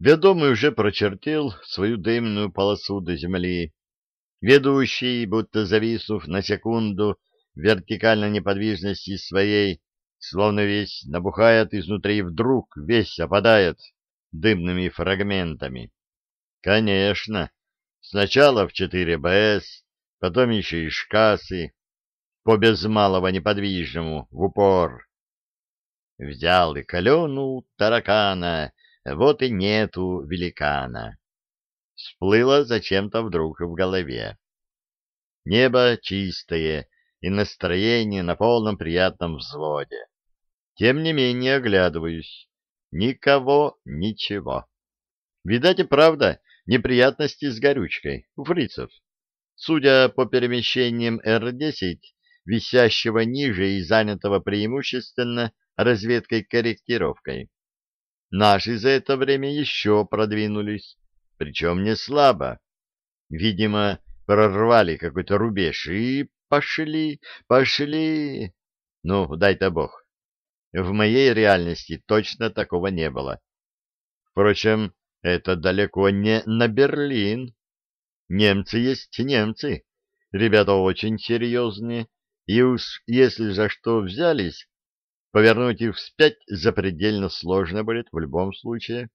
Ведомый уже прочертил свою дымную полосу до земли. Ведущий, будто зависнув на секунду в вертикальной неподвижности своей, словно весь набухает изнутри, вдруг весь опадает дымными фрагментами. Конечно, сначала в 4БС, потом еще и шкасы, по без малого неподвижному, в упор. Взял и калену таракана, вот и нету великана. Всплыло зачем-то вдруг в голове. Небо чистое и настроение на полном приятном взводе. Тем не менее оглядываюсь. Никого, ничего. Видать и правда, неприятности с горючкой у фрицев. Судя по перемещениям Р-10, висящего ниже и занятого преимущественно разведкой-корректировкой. Наши за это время еще продвинулись, причем не слабо. Видимо, прорвали какой-то рубеж и пошли, пошли. Ну, дай-то бог. В моей реальности точно такого не было. Впрочем, это далеко не на Берлин. Немцы есть немцы. Ребята очень серьезные. И уж если за что взялись, Повернуть их вспять запредельно сложно будет в любом случае.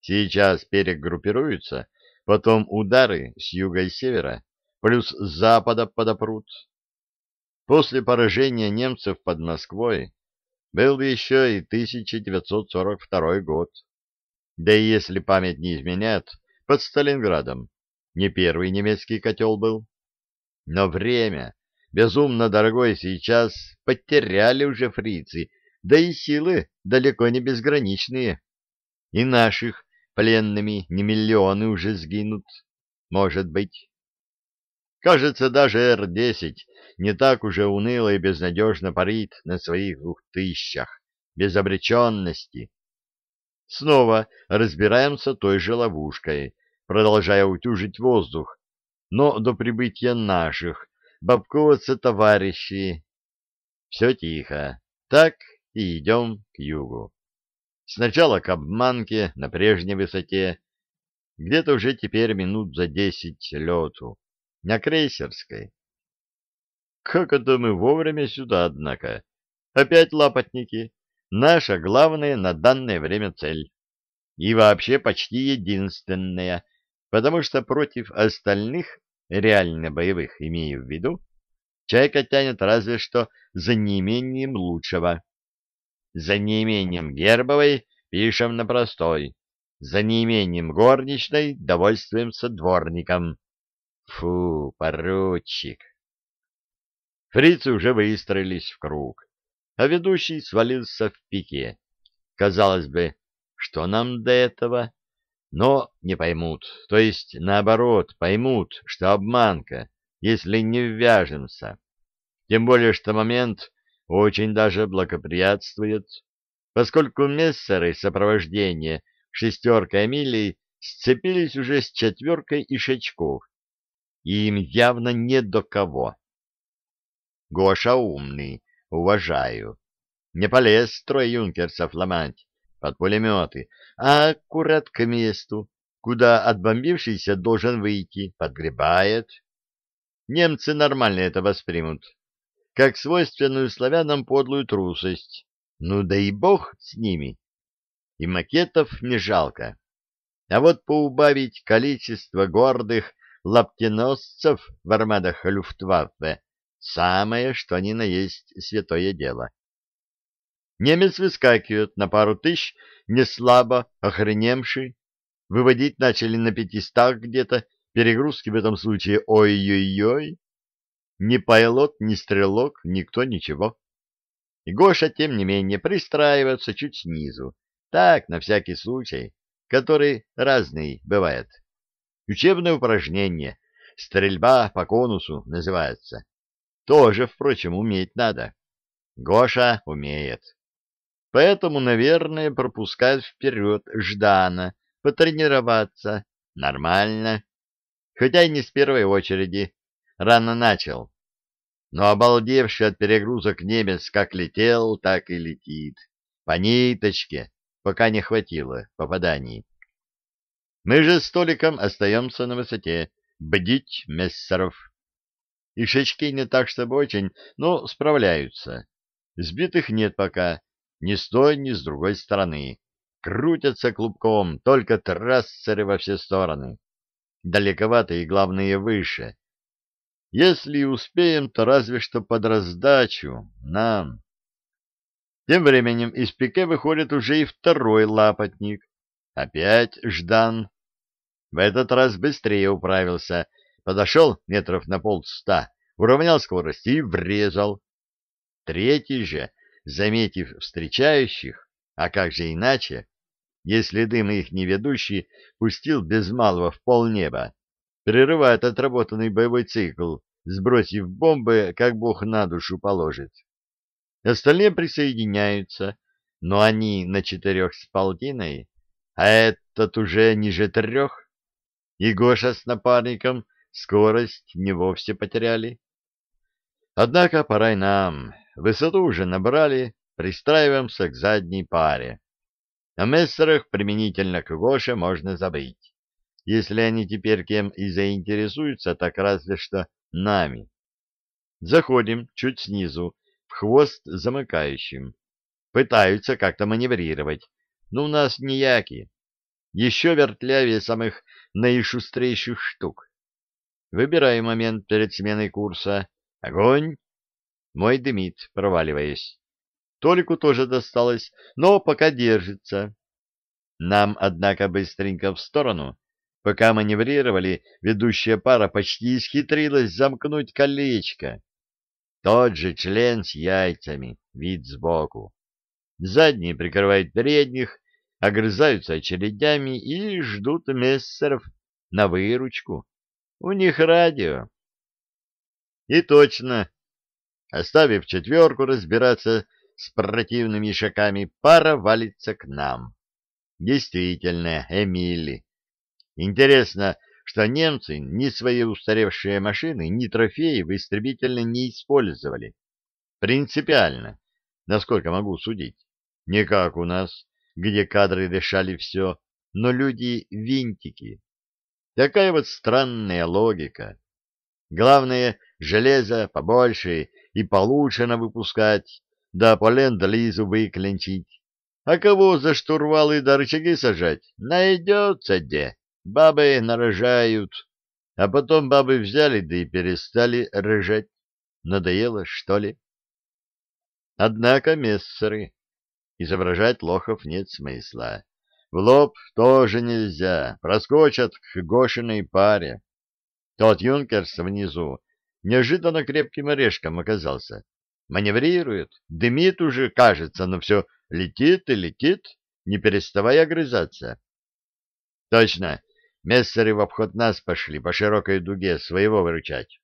Сейчас перегруппируются, потом удары с юга и севера, плюс с запада подопрут. После поражения немцев под Москвой был еще и 1942 год. Да и если память не изменяет, под Сталинградом не первый немецкий котел был. Но время безумно дорогой сейчас, потеряли уже фрицы, да и силы далеко не безграничные. И наших пленными не миллионы уже сгинут, может быть. Кажется, даже Р-10 не так уже уныло и безнадежно парит на своих двух тысячах, без обреченности. Снова разбираемся той же ловушкой, продолжая утюжить воздух, но до прибытия наших бабковаться товарищи. Все тихо. Так и идем к югу. Сначала к обманке на прежней высоте, где-то уже теперь минут за десять лету, на крейсерской. Как это мы вовремя сюда, однако? Опять лапотники. Наша главная на данное время цель. И вообще почти единственная, потому что против остальных реально боевых имею в виду, чайка тянет разве что за неимением лучшего. За неимением гербовой пишем на простой, за неимением горничной довольствуемся дворником. Фу, поручик. Фрицы уже выстроились в круг, а ведущий свалился в пике. Казалось бы, что нам до этого? Но не поймут, то есть, наоборот, поймут, что обманка, если не ввяжемся. Тем более, что момент очень даже благоприятствует, поскольку мессеры сопровождения шестеркой Амилии сцепились уже с четверкой ишачков, и им явно не до кого. Гоша умный, уважаю. Не полез строй юнкерсов ломать, под пулеметы, а аккурат к месту, куда отбомбившийся должен выйти, подгребает. Немцы нормально это воспримут, как свойственную славянам подлую трусость. Ну да и бог с ними. И макетов не жалко. А вот поубавить количество гордых лаптеносцев в армадах Люфтваффе самое, что ни на есть святое дело. Немец выскакивает на пару тысяч, не слабо, охренемший. Выводить начали на пятистах где-то, перегрузки в этом случае ой-ой-ой. Ни пайлот, ни стрелок, никто ничего. И Гоша, тем не менее, пристраивается чуть снизу. Так, на всякий случай, который разный бывает. Учебное упражнение, стрельба по конусу называется. Тоже, впрочем, уметь надо. Гоша умеет. Поэтому, наверное, пропускать вперед Ждана, потренироваться. Нормально. Хотя и не с первой очереди. Рано начал. Но обалдевший от перегрузок немец как летел, так и летит. По ниточке, пока не хватило попаданий. Мы же с Толиком остаемся на высоте. Бдить, Мессеров. Ишачки не так, чтобы очень, но справляются. Сбитых нет пока, ни с той, ни с другой стороны. Крутятся клубком, только трассеры во все стороны. Далековато и, главное, выше. Если успеем, то разве что под раздачу нам. Тем временем из пике выходит уже и второй лапотник. Опять Ждан. В этот раз быстрее управился. Подошел метров на полста, уравнял скорость и врезал. Третий же, заметив встречающих, а как же иначе, если дым их не ведущий пустил без малого в полнеба, прерывает отработанный боевой цикл, сбросив бомбы, как бог на душу положит. Остальные присоединяются, но они на четырех с полтиной, а этот уже ниже трех. И Гоша с напарником скорость не вовсе потеряли. Однако пора и нам. Высоту уже набрали, пристраиваемся к задней паре. О мессерах применительно к Гоше можно забыть. Если они теперь кем и заинтересуются, так разве что нами. Заходим чуть снизу, в хвост замыкающим. Пытаются как-то маневрировать, но у нас не яки. Еще вертлявее самых наишустрейших штук. Выбираю момент перед сменой курса. Огонь! Мой дымит, проваливаясь. Толику тоже досталось, но пока держится. Нам, однако, быстренько в сторону. Пока маневрировали, ведущая пара почти исхитрилась замкнуть колечко. Тот же член с яйцами, вид сбоку. Задние прикрывают передних, огрызаются очередями и ждут мессеров на выручку. У них радио. И точно, оставив четверку разбираться с противными шаками, пара валится к нам. Действительно, Эмили. Интересно, что немцы ни свои устаревшие машины, ни трофеи в истребительно не использовали. Принципиально, насколько могу судить. Не как у нас, где кадры решали все, но люди — винтики. Такая вот странная логика. Главное, железо побольше и получше выпускать, да по ленд-лизу выклинчить. А кого за штурвалы да рычаги сажать? Найдется где. Бабы нарожают. А потом бабы взяли, да и перестали рожать. Надоело, что ли? Однако мессеры. Изображать лохов нет смысла. В лоб тоже нельзя, проскочат к Гошиной паре. Тот юнкерс внизу неожиданно крепким орешком оказался. Маневрирует, дымит уже, кажется, но все летит и летит, не переставая огрызаться. Точно, мессеры в обход нас пошли по широкой дуге своего выручать.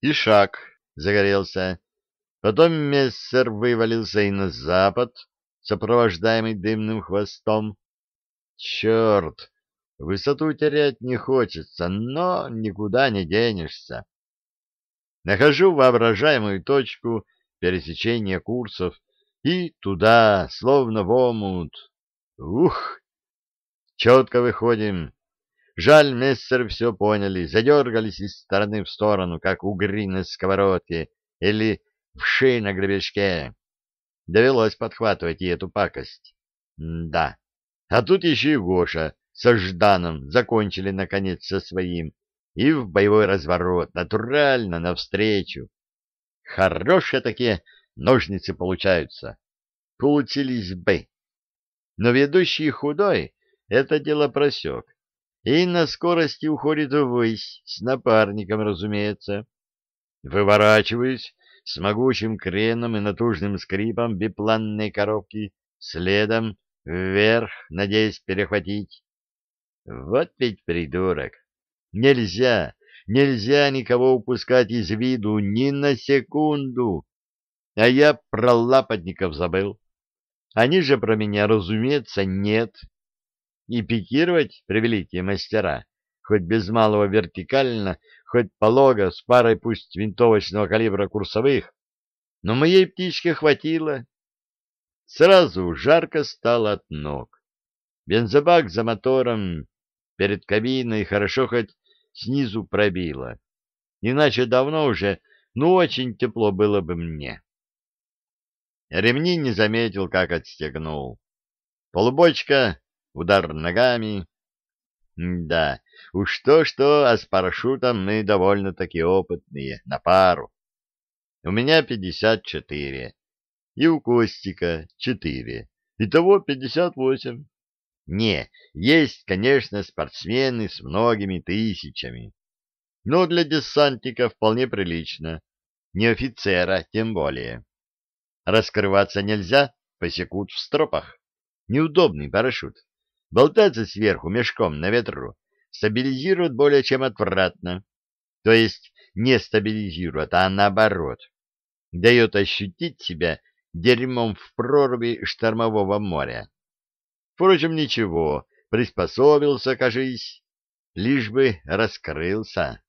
И шаг загорелся. Потом мессер вывалился и на запад, сопровождаемый дымным хвостом. Черт, высоту терять не хочется, но никуда не денешься. Нахожу воображаемую точку пересечения курсов и туда, словно в омут. Ух! Четко выходим. Жаль, мессер все поняли, задергались из стороны в сторону, как угри на сковородке или вши на гребешке. Довелось подхватывать и эту пакость. М да. А тут еще и Гоша со Жданом закончили, наконец, со своим. И в боевой разворот, натурально, навстречу. Хорошие такие ножницы получаются. Получились бы. Но ведущий худой это дело просек. И на скорости уходит ввысь, с напарником, разумеется. Выворачиваюсь с могучим креном и натужным скрипом бипланной коробки, следом вверх, надеясь перехватить. Вот ведь придурок! Нельзя, нельзя никого упускать из виду ни на секунду. А я про лапотников забыл. Они же про меня, разумеется, нет. И пикировать превеликие мастера, хоть без малого вертикально, хоть полого, с парой пусть винтовочного калибра курсовых, но моей птичке хватило. Сразу жарко стало от ног. Бензобак за мотором перед кабиной хорошо хоть снизу пробило. Иначе давно уже, ну, очень тепло было бы мне. Ремни не заметил, как отстегнул. Полубочка, удар ногами. Да, уж то-что, а с парашютом мы довольно-таки опытные, на пару. У меня пятьдесят четыре, и у Костика четыре. Итого пятьдесят восемь. Не, есть, конечно, спортсмены с многими тысячами. Но для десантника вполне прилично. Не офицера, тем более. Раскрываться нельзя, посекут в стропах. Неудобный парашют. Болтаться сверху мешком на ветру стабилизирует более чем отвратно. То есть не стабилизирует, а наоборот. Дает ощутить себя дерьмом в проруби штормового моря. Впрочем, ничего, приспособился, кажись, лишь бы раскрылся.